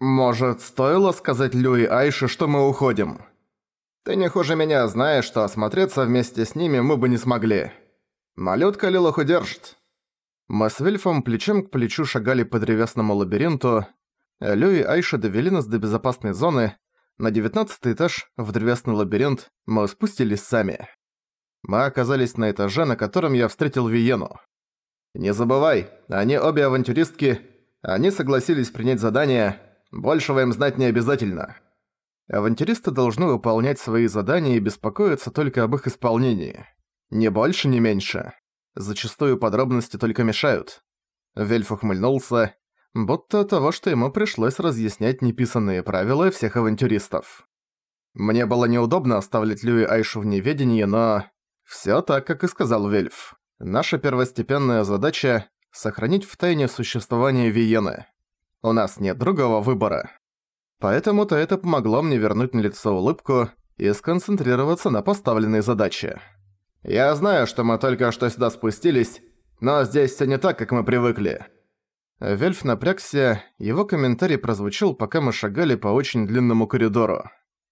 «Может, стоило сказать Люи Айше, что мы уходим? Ты не хуже меня знаешь, что осмотреться вместе с ними мы бы не смогли. Малютка Лилах удержит». Мы с Вильфом плечом к плечу шагали по древесному лабиринту. Лю и Айша довели нас до безопасной зоны. На девятнадцатый этаж, в древесный лабиринт, мы спустились сами. Мы оказались на этаже, на котором я встретил Виену. «Не забывай, они обе авантюристки, они согласились принять задание, большего им знать не обязательно». Авантюристы должны выполнять свои задания и беспокоиться только об их исполнении. Ни больше, ни меньше. Зачастую подробности только мешают. Вельф ухмыльнулся, будто того, что ему пришлось разъяснять неписанные правила всех авантюристов. Мне было неудобно оставлять Лю и Айшу в неведении, но... Всё так, как и сказал Вельф. Наша первостепенная задача — сохранить в тайне существование Виены. У нас нет другого выбора. Поэтому-то это помогло мне вернуть на лицо улыбку и сконцентрироваться на поставленной задаче. «Я знаю, что мы только что сюда спустились, но здесь всё не так, как мы привыкли». Вельф напрягся, его комментарий прозвучал, пока мы шагали по очень длинному коридору.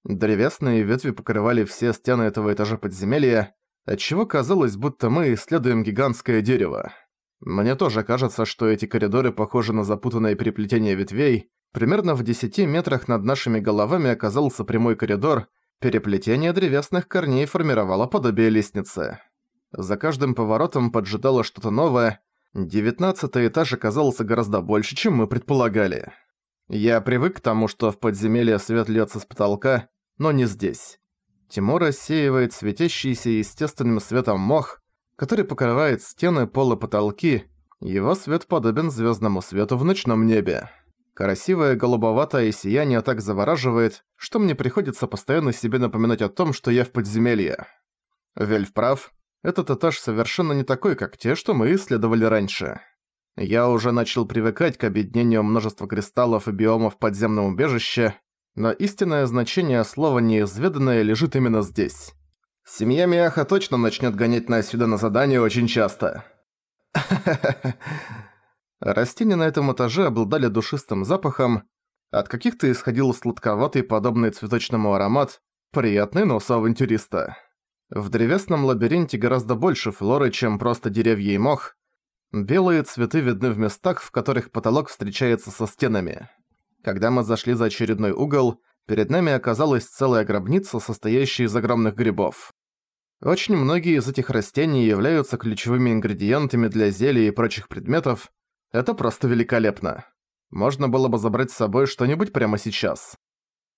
Древесные ветви покрывали все стены этого этажа подземелья, отчего казалось, будто мы исследуем гигантское дерево. Мне тоже кажется, что эти коридоры похожи на запутанное переплетение ветвей. Примерно в 10 метрах над нашими головами оказался прямой коридор, переплетение древесных корней формировало подобие лестницы. За каждым поворотом поджидало что-то новое, Девятнадцатый этаж оказался гораздо больше, чем мы предполагали. Я привык к тому, что в подземелье свет льется с потолка, но не здесь. Тимур рассеивает светящийся естественным светом мох, который покрывает стены, пол и потолки. Его свет подобен звездному свету в ночном небе. Красивое голубоватое сияние так завораживает, что мне приходится постоянно себе напоминать о том, что я в подземелье. Вельф прав, этот этаж совершенно не такой, как те, что мы исследовали раньше. Я уже начал привыкать к объединению множества кристаллов и биомов в подземном убежище, но истинное значение слова «неизведанное» лежит именно здесь. Семья Миаха точно начнет гонять нас сюда на задание очень часто. Растения на этом этаже обладали душистым запахом, от каких-то исходил сладковатый, подобный цветочному аромат, приятный нос авантюриста. В древесном лабиринте гораздо больше флоры, чем просто деревья и мох. Белые цветы видны в местах, в которых потолок встречается со стенами. Когда мы зашли за очередной угол, перед нами оказалась целая гробница, состоящая из огромных грибов. Очень многие из этих растений являются ключевыми ингредиентами для зелий и прочих предметов. Это просто великолепно. Можно было бы забрать с собой что-нибудь прямо сейчас.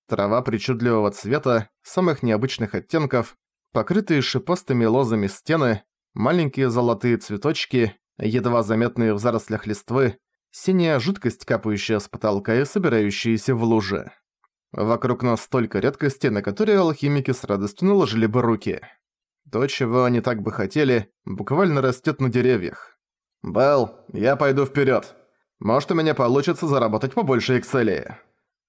Трава причудливого цвета, самых необычных оттенков, покрытые шипастыми лозами стены, маленькие золотые цветочки, едва заметные в зарослях листвы, синяя жидкость, капающая с потолка и собирающаяся в луже. Вокруг нас столько редкости, на которые алхимики с радостью наложили бы руки. То, чего они так бы хотели, буквально растет на деревьях. «Белл, я пойду вперед. Может, у меня получится заработать побольше Экселии».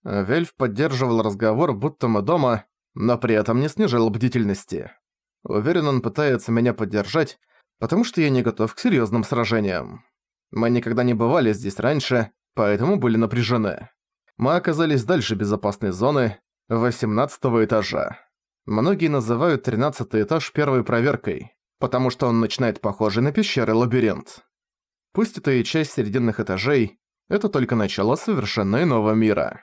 Вельф поддерживал разговор, будто мы дома, но при этом не снижал бдительности. Уверен, он пытается меня поддержать, потому что я не готов к серьезным сражениям. Мы никогда не бывали здесь раньше, поэтому были напряжены. Мы оказались дальше безопасной зоны, 18 этажа. Многие называют 13 этаж первой проверкой, потому что он начинает похожий на пещеры лабиринт. Пусть это и часть серединных этажей, это только начало совершенно иного мира.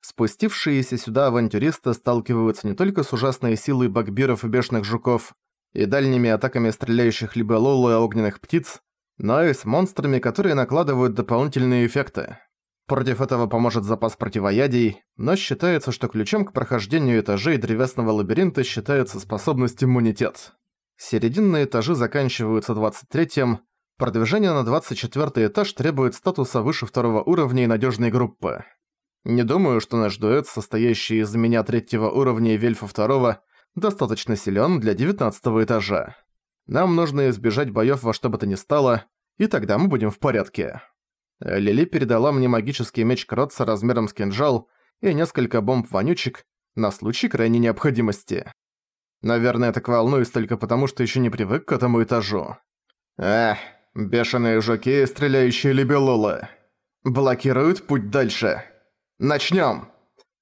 Спустившиеся сюда авантюристы сталкиваются не только с ужасной силой багбиров и бешеных жуков и дальними атаками стреляющих либо лолу и огненных птиц, но и с монстрами, которые накладывают дополнительные эффекты. Против этого поможет запас противоядий, но считается, что ключом к прохождению этажей древесного лабиринта считается способность иммунитет. Серединные этажи заканчиваются 23-м, продвижение на 24 этаж требует статуса выше второго уровня и надежной группы. Не думаю, что наш дуэт, состоящий из меня третьего уровня и Вельфа второго, достаточно силен для девятнадцатого этажа. Нам нужно избежать боёв во что бы то ни стало, и тогда мы будем в порядке. Лили передала мне магический меч Кротца размером с кинжал и несколько бомб-вонючек на случай крайней необходимости. Наверное, так волнуюсь только потому, что ещё не привык к этому этажу. Эх, бешеные жуки, стреляющие либелулы. Блокируют путь дальше. Начнём!»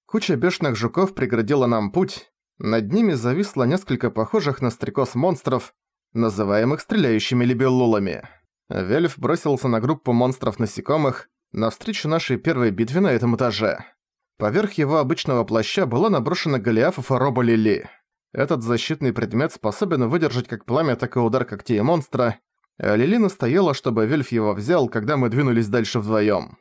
Куча бешеных жуков преградила нам путь. Над ними зависло несколько похожих на стрекоз монстров, называемых стреляющими либеллулами. Вельф бросился на группу монстров-насекомых навстречу нашей первой битве на этом этаже. Поверх его обычного плаща была наброшена Голиаф и Фароба Лили. Этот защитный предмет способен выдержать как пламя, так и удар когтей монстра, а Лили настояла, чтобы Вельф его взял, когда мы двинулись дальше вдвоем.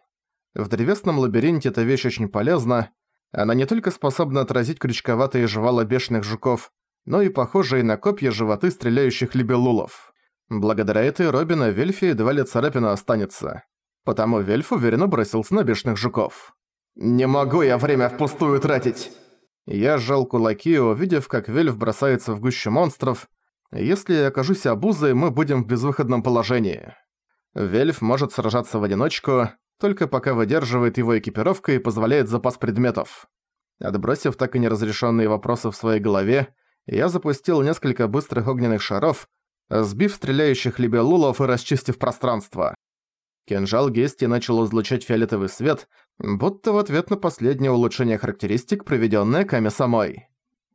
В древесном лабиринте эта вещь очень полезна, она не только способна отразить крючковатые жвала бешеных жуков, но и похожие на копья животы стреляющих либелулов. Благодаря этой Робин на Вельфе едва ли царапина останется. Потому Вельф уверенно бросился на бешеных жуков. «Не могу я время впустую тратить!» Я сжал кулаки, увидев, как Вельф бросается в гущу монстров. Если я окажусь обузой, мы будем в безвыходном положении. Вельф может сражаться в одиночку, только пока выдерживает его экипировка и позволяет запас предметов. Отбросив так и неразрешенные вопросы в своей голове, я запустил несколько быстрых огненных шаров, сбив стреляющих либелулов и расчистив пространство. Кинжал Гести начал излучать фиолетовый свет, будто в ответ на последнее улучшение характеристик, проведенное Ками самой.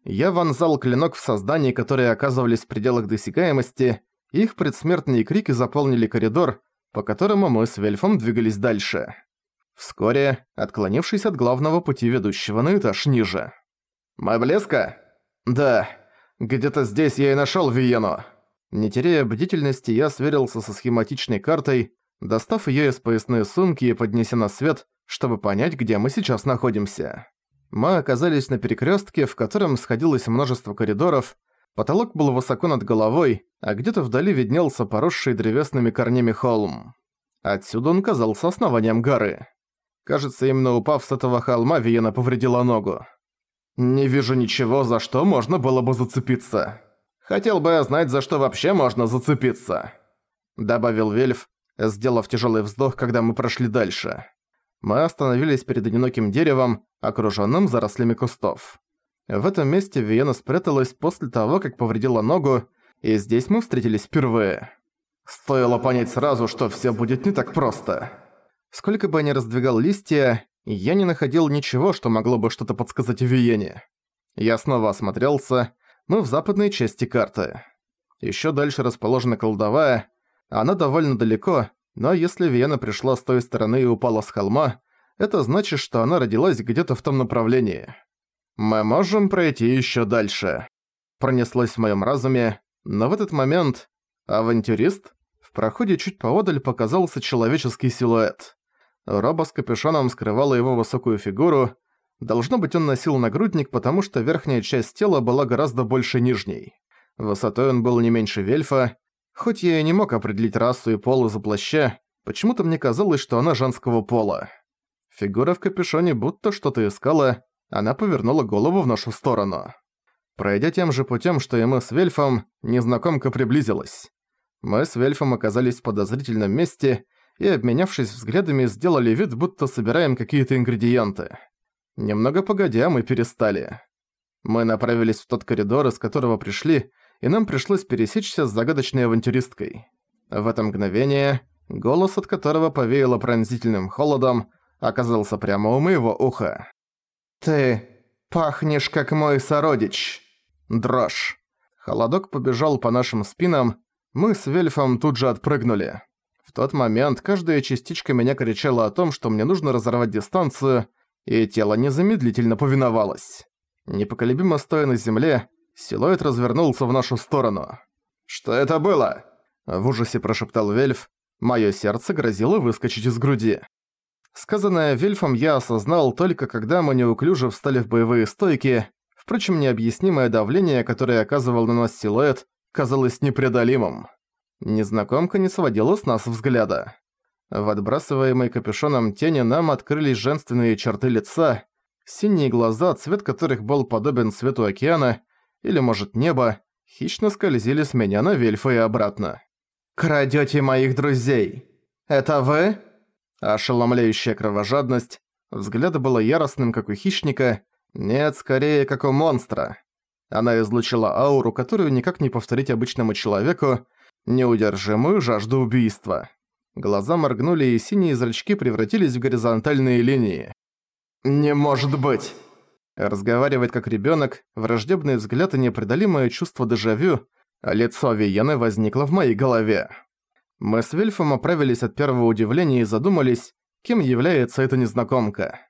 Я вонзал клинок в созданий, которые оказывались в пределах досягаемости, их предсмертные крики заполнили коридор, по которому мы с Вельфом двигались дальше. Вскоре, отклонившись от главного пути ведущего на этаж ниже. «Мой блеска?» «Да. Где-то здесь я и нашёл Виену». Не теряя бдительности, я сверился со схематичной картой, достав её из поясной сумки и поднеся на свет, чтобы понять, где мы сейчас находимся. Мы оказались на перекрёстке, в котором сходилось множество коридоров, потолок был высоко над головой, а где-то вдали виднелся поросший древесными корнями холм. Отсюда он казался основанием горы. Кажется, именно упав с этого холма, Виена повредила ногу. «Не вижу ничего, за что можно было бы зацепиться. Хотел бы я знать, за что вообще можно зацепиться», — добавил Вельф, сделав тяжелый вздох, когда мы прошли дальше. Мы остановились перед одиноким деревом, окружённым зарослями кустов. В этом месте Виена спряталась после того, как повредила ногу, и здесь мы встретились впервые. Стоило понять сразу, что всё будет не так просто. Сколько бы я ни раздвигал листья, я не находил ничего, что могло бы что-то подсказать Виене. Я снова осмотрелся, мы в западной части карты. Ещё дальше расположена колдовая, она довольно далеко, но если Виена пришла с той стороны и упала с холма, это значит, что она родилась где-то в том направлении. Мы можем пройти ещё дальше. Пронеслось в моём разуме, но в этот момент авантюрист в проходе чуть поодаль показался человеческий силуэт. Роба с капюшоном скрывала его высокую фигуру. Должно быть, он носил нагрудник, потому что верхняя часть тела была гораздо больше нижней. Высотой он был не меньше Вельфа, Хоть я и не мог определить расу и пол из-за плаща, почему-то мне казалось, что она женского пола. Фигура в капюшоне будто что-то искала, она повернула голову в нашу сторону. Пройдя тем же путем, что и мы с Вельфом, незнакомка приблизилась. Мы с Вельфом оказались в подозрительном месте и, обменявшись взглядами, сделали вид, будто собираем какие-то ингредиенты. Немного погодя, мы перестали. Мы направились в тот коридор, из которого пришли, и нам пришлось пересечься с загадочной авантюристкой. В это мгновение голос, от которого повеяло пронзительным холодом, оказался прямо у моего уха. «Ты пахнешь, как мой сородич!» Дрожь. Холодок побежал по нашим спинам, мы с Вельфом тут же отпрыгнули. В тот момент каждая частичка меня кричала о том, что мне нужно разорвать дистанцию, и тело незамедлительно повиновалось. Непоколебимо стоя на земле, Силуэт развернулся в нашу сторону. «Что это было?» В ужасе прошептал Вельф. Моё сердце грозило выскочить из груди. Сказанное Вельфом я осознал только когда мы неуклюже встали в боевые стойки. Впрочем, необъяснимое давление, которое оказывал на нас силуэт, казалось непреодолимым. Незнакомка не сводила с нас взгляда. В отбрасываемой капюшоном тени нам открылись женственные черты лица, синие глаза, цвет которых был подобен цвету океана, или, может, небо, хищно скользили с меня на Вельфа и обратно. «Крадёте моих друзей! Это вы?» Ошеломляющая кровожадность. Взгляд было яростным, как у хищника. Нет, скорее, как у монстра. Она излучила ауру, которую никак не повторить обычному человеку, неудержимую жажду убийства. Глаза моргнули, и синие зрачки превратились в горизонтальные линии. «Не может быть!» Разговаривает как ребёнок, враждебный взгляд и непреодолимое чувство дежавю, а лицо Виены возникло в моей голове. Мы с Вильфом оправились от первого удивления и задумались, кем является эта незнакомка.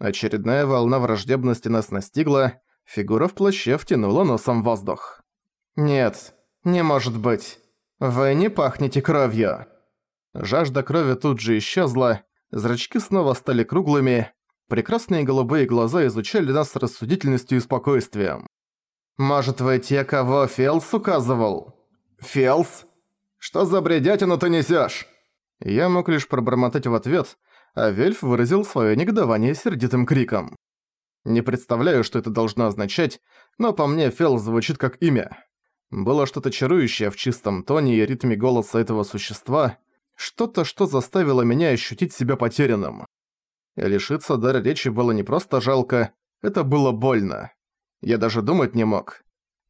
Очередная волна враждебности нас настигла, фигура в плаще втянула носом воздух. «Нет, не может быть. Вы не пахнете кровью». Жажда крови тут же исчезла, зрачки снова стали круглыми, прекрасные голубые глаза изучали нас с рассудительностью и спокойствием. «Может, вы те, кого Фелс указывал?» «Фелс? Что за бредятину ты несёшь?» Я мог лишь пробормотать в ответ, а Вельф выразил своё негодование сердитым криком. Не представляю, что это должно означать, но по мне Фелс звучит как имя. Было что-то чарующее в чистом тоне и ритме голоса этого существа, что-то, что заставило меня ощутить себя потерянным. Лишиться дара речи было не просто жалко, это было больно. Я даже думать не мог.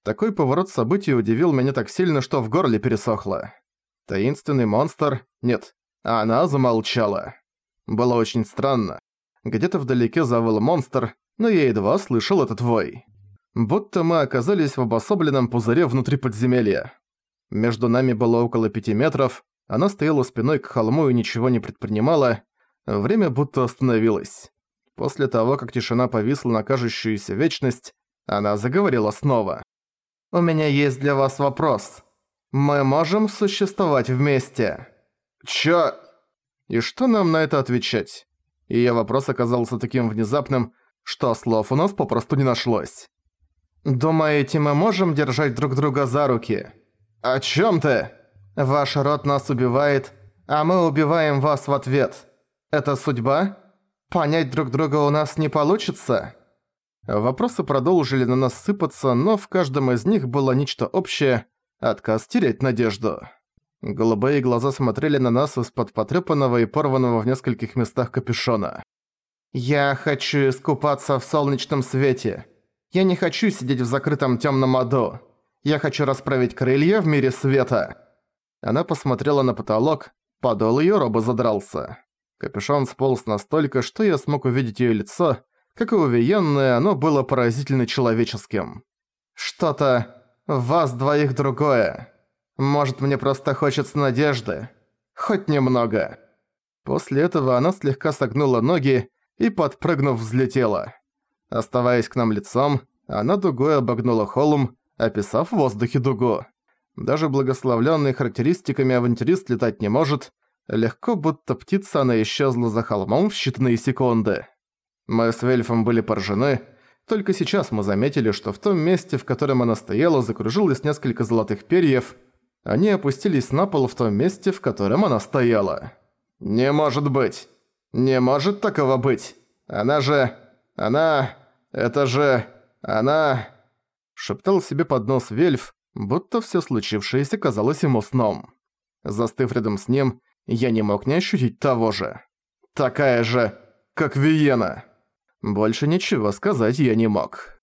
Такой поворот событий удивил меня так сильно, что в горле пересохло. Таинственный монстр... Нет, а она замолчала. Было очень странно. Где-то вдалеке завыл монстр, но я едва слышал этот вой. Будто мы оказались в обособленном пузыре внутри подземелья. Между нами было около пяти метров, она стояла спиной к холму и ничего не предпринимала. Время будто остановилось. После того, как тишина повисла на кажущуюся вечность, она заговорила снова. «У меня есть для вас вопрос. Мы можем существовать вместе?» «Чё?» И что нам на это отвечать? Её вопрос оказался таким внезапным, что слов у нас попросту не нашлось. «Думаете, мы можем держать друг друга за руки?» «О чём ты?» «Ваш род нас убивает, а мы убиваем вас в ответ. Это судьба? Понять друг друга у нас не получится?» Вопросы продолжили на нас сыпаться, но в каждом из них было нечто общее – отказ терять надежду. Голубые глаза смотрели на нас из-под потрёпанного и порванного в нескольких местах капюшона. «Я хочу искупаться в солнечном свете. Я не хочу сидеть в закрытом тёмном аду. Я хочу расправить крылья в мире света». Она посмотрела на потолок, подол её роба задрался. Капюшон сполз настолько, что я смог увидеть её лицо, как и увиенное, оно было поразительно человеческим. «Что-то в вас двоих другое. Может, мне просто хочется надежды. Хоть немного». После этого она слегка согнула ноги и, подпрыгнув, взлетела. Оставаясь к нам лицом, она дугой обогнула холм, описав в воздухе дугу. Даже благословленный характеристиками авантюрист летать не может, легко будто птица она исчезла за холмом в считанные секунды. Мы с Вельфом были поражены, только сейчас мы заметили, что в том месте, в котором она стояла, закружилось несколько золотых перьев, они опустились на пол в том месте, в котором она стояла. «Не может быть! Не может такого быть! Она же... Она... Это же... Она...» Шептал себе под нос Вельф, будто все случившееся казалось ему сном. Застыв рядом с ним, я не мог не ощутить того же. «Такая же, как Виена!» Больше ничего сказать я не мог.